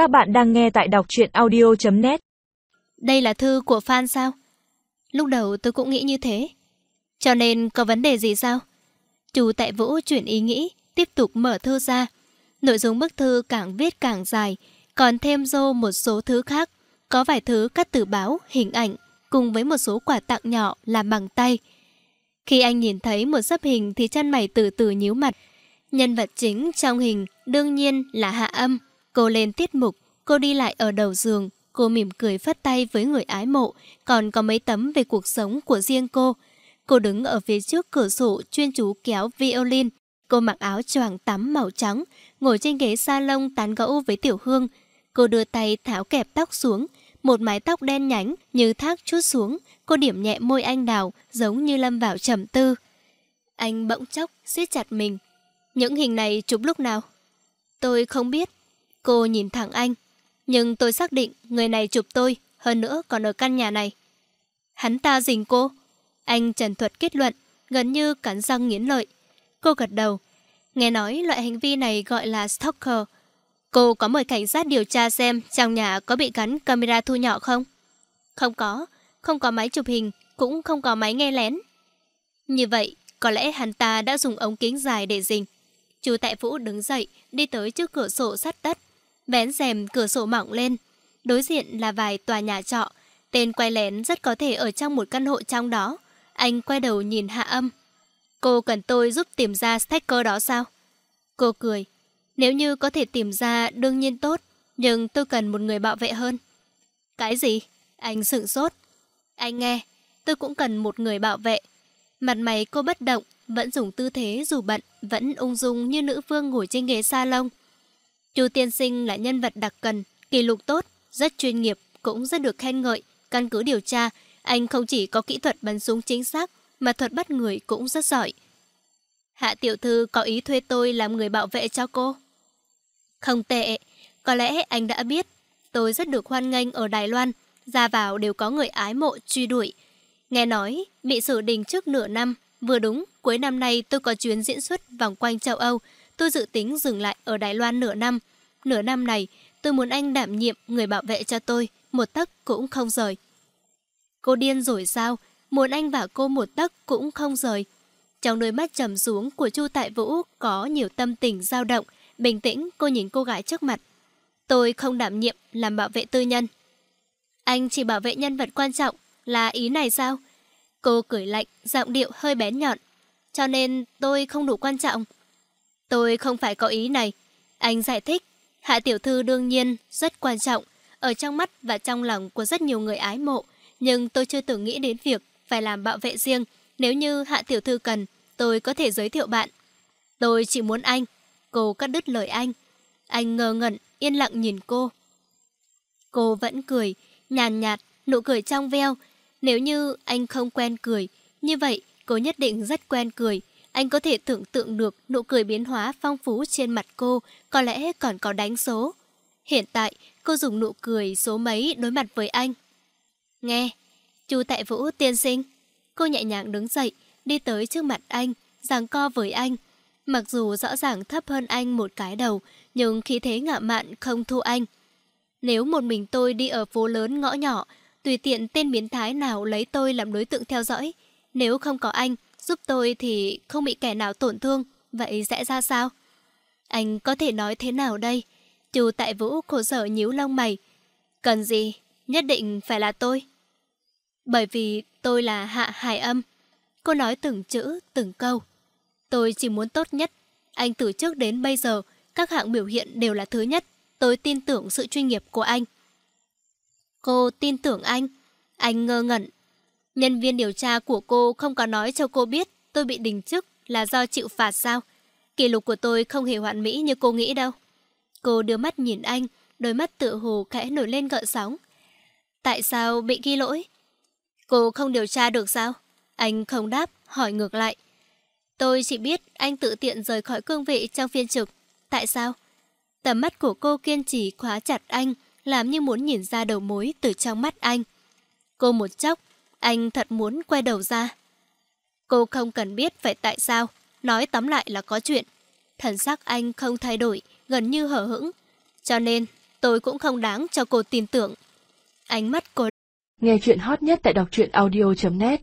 Các bạn đang nghe tại đọc truyện audio.net Đây là thư của fan sao? Lúc đầu tôi cũng nghĩ như thế. Cho nên có vấn đề gì sao? Chú tại Vũ chuyển ý nghĩ, tiếp tục mở thư ra. Nội dung bức thư càng viết càng dài, còn thêm dô một số thứ khác. Có vài thứ cắt từ báo, hình ảnh, cùng với một số quà tặng nhỏ làm bằng tay. Khi anh nhìn thấy một sấp hình thì chân mày từ từ nhíu mặt. Nhân vật chính trong hình đương nhiên là Hạ Âm. Cô lên tiết mục, cô đi lại ở đầu giường, cô mỉm cười phát tay với người ái mộ, còn có mấy tấm về cuộc sống của riêng cô. Cô đứng ở phía trước cửa sổ chuyên chú kéo violin. Cô mặc áo choàng tắm màu trắng, ngồi trên ghế salon tán gẫu với Tiểu Hương. Cô đưa tay tháo kẹp tóc xuống, một mái tóc đen nhánh như thác chút xuống. Cô điểm nhẹ môi anh đào, giống như lâm vào trầm tư. Anh bỗng chốc, siết chặt mình. Những hình này chụp lúc nào? Tôi không biết. Cô nhìn thẳng anh. Nhưng tôi xác định người này chụp tôi, hơn nữa còn ở căn nhà này. Hắn ta dình cô. Anh trần thuật kết luận, gần như cắn răng nghiến lợi. Cô gật đầu. Nghe nói loại hành vi này gọi là stalker. Cô có mời cảnh sát điều tra xem trong nhà có bị gắn camera thu nhỏ không? Không có, không có máy chụp hình, cũng không có máy nghe lén. Như vậy, có lẽ hắn ta đã dùng ống kính dài để dình. Chú Tại Vũ đứng dậy, đi tới trước cửa sổ sắt đất. Vén rèm cửa sổ mỏng lên. Đối diện là vài tòa nhà trọ. Tên quay lén rất có thể ở trong một căn hộ trong đó. Anh quay đầu nhìn hạ âm. Cô cần tôi giúp tìm ra sticker đó sao? Cô cười. Nếu như có thể tìm ra đương nhiên tốt, nhưng tôi cần một người bảo vệ hơn. Cái gì? Anh sửng sốt. Anh nghe, tôi cũng cần một người bảo vệ. Mặt mày cô bất động, vẫn dùng tư thế dù bận, vẫn ung dung như nữ vương ngồi trên ghế salon. Chu tiên sinh là nhân vật đặc cần, kỷ lục tốt, rất chuyên nghiệp, cũng rất được khen ngợi. Căn cứ điều tra, anh không chỉ có kỹ thuật bắn súng chính xác, mà thuật bắt người cũng rất giỏi. Hạ tiểu thư có ý thuê tôi làm người bảo vệ cho cô. Không tệ, có lẽ anh đã biết, tôi rất được hoan nghênh ở Đài Loan, ra vào đều có người ái mộ truy đuổi. Nghe nói, bị xử đình trước nửa năm, vừa đúng, cuối năm nay tôi có chuyến diễn xuất vòng quanh châu Âu, tôi dự tính dừng lại ở Đài Loan nửa năm. Nửa năm này, tôi muốn anh đảm nhiệm người bảo vệ cho tôi, một tấc cũng không rời. Cô điên rồi sao? Muốn anh và cô một tấc cũng không rời. Trong đôi mắt trầm xuống của Chu Tại Vũ có nhiều tâm tình dao động, bình tĩnh cô nhìn cô gái trước mặt. Tôi không đảm nhiệm làm bảo vệ tư nhân. Anh chỉ bảo vệ nhân vật quan trọng, là ý này sao? Cô cười lạnh, giọng điệu hơi bén nhọn. Cho nên tôi không đủ quan trọng. Tôi không phải có ý này. Anh giải thích, Hạ Tiểu Thư đương nhiên rất quan trọng, ở trong mắt và trong lòng của rất nhiều người ái mộ. Nhưng tôi chưa từng nghĩ đến việc phải làm bảo vệ riêng. Nếu như Hạ Tiểu Thư cần, tôi có thể giới thiệu bạn. Tôi chỉ muốn anh. Cô cắt đứt lời anh. Anh ngơ ngẩn, yên lặng nhìn cô. Cô vẫn cười, nhàn nhạt, nụ cười trong veo. Nếu như anh không quen cười, như vậy cô nhất định rất quen cười. Anh có thể tưởng tượng được nụ cười biến hóa phong phú trên mặt cô, có lẽ còn có đánh số. Hiện tại, cô dùng nụ cười số mấy đối mặt với anh. Nghe, chú tại vũ tiên sinh. Cô nhẹ nhàng đứng dậy, đi tới trước mặt anh, giằng co với anh. Mặc dù rõ ràng thấp hơn anh một cái đầu, nhưng khí thế ngạo mạn không thua anh. Nếu một mình tôi đi ở phố lớn ngõ nhỏ, tùy tiện tên biến thái nào lấy tôi làm đối tượng theo dõi. Nếu không có anh, giúp tôi thì không bị kẻ nào tổn thương, vậy sẽ ra sao? Anh có thể nói thế nào đây? Chú tại vũ khổ sở nhíu lông mày. Cần gì? Nhất định phải là tôi. Bởi vì tôi là Hạ Hải Âm. Cô nói từng chữ, từng câu. Tôi chỉ muốn tốt nhất. Anh từ trước đến bây giờ, các hạng biểu hiện đều là thứ nhất. Tôi tin tưởng sự chuyên nghiệp của anh. Cô tin tưởng anh. Anh ngơ ngẩn. Nhân viên điều tra của cô không có nói cho cô biết tôi bị đình chức là do chịu phạt sao. Kỷ lục của tôi không hề hoạn mỹ như cô nghĩ đâu. Cô đưa mắt nhìn anh, đôi mắt tự hồ khẽ nổi lên gợn sóng. Tại sao bị ghi lỗi? Cô không điều tra được sao? Anh không đáp, hỏi ngược lại. Tôi chỉ biết anh tự tiện rời khỏi cương vị trong phiên trực. Tại sao? Tầm mắt của cô kiên trì khóa chặt anh, làm như muốn nhìn ra đầu mối từ trong mắt anh. Cô một chốc, anh thật muốn quay đầu ra. Cô không cần biết phải tại sao, nói tóm lại là có chuyện. Thần sắc anh không thay đổi, gần như hở hững. Cho nên, tôi cũng không đáng cho cô tin tưởng. Ánh mắt cô Nghe chuyện hot nhất tại đọc truyện audio.net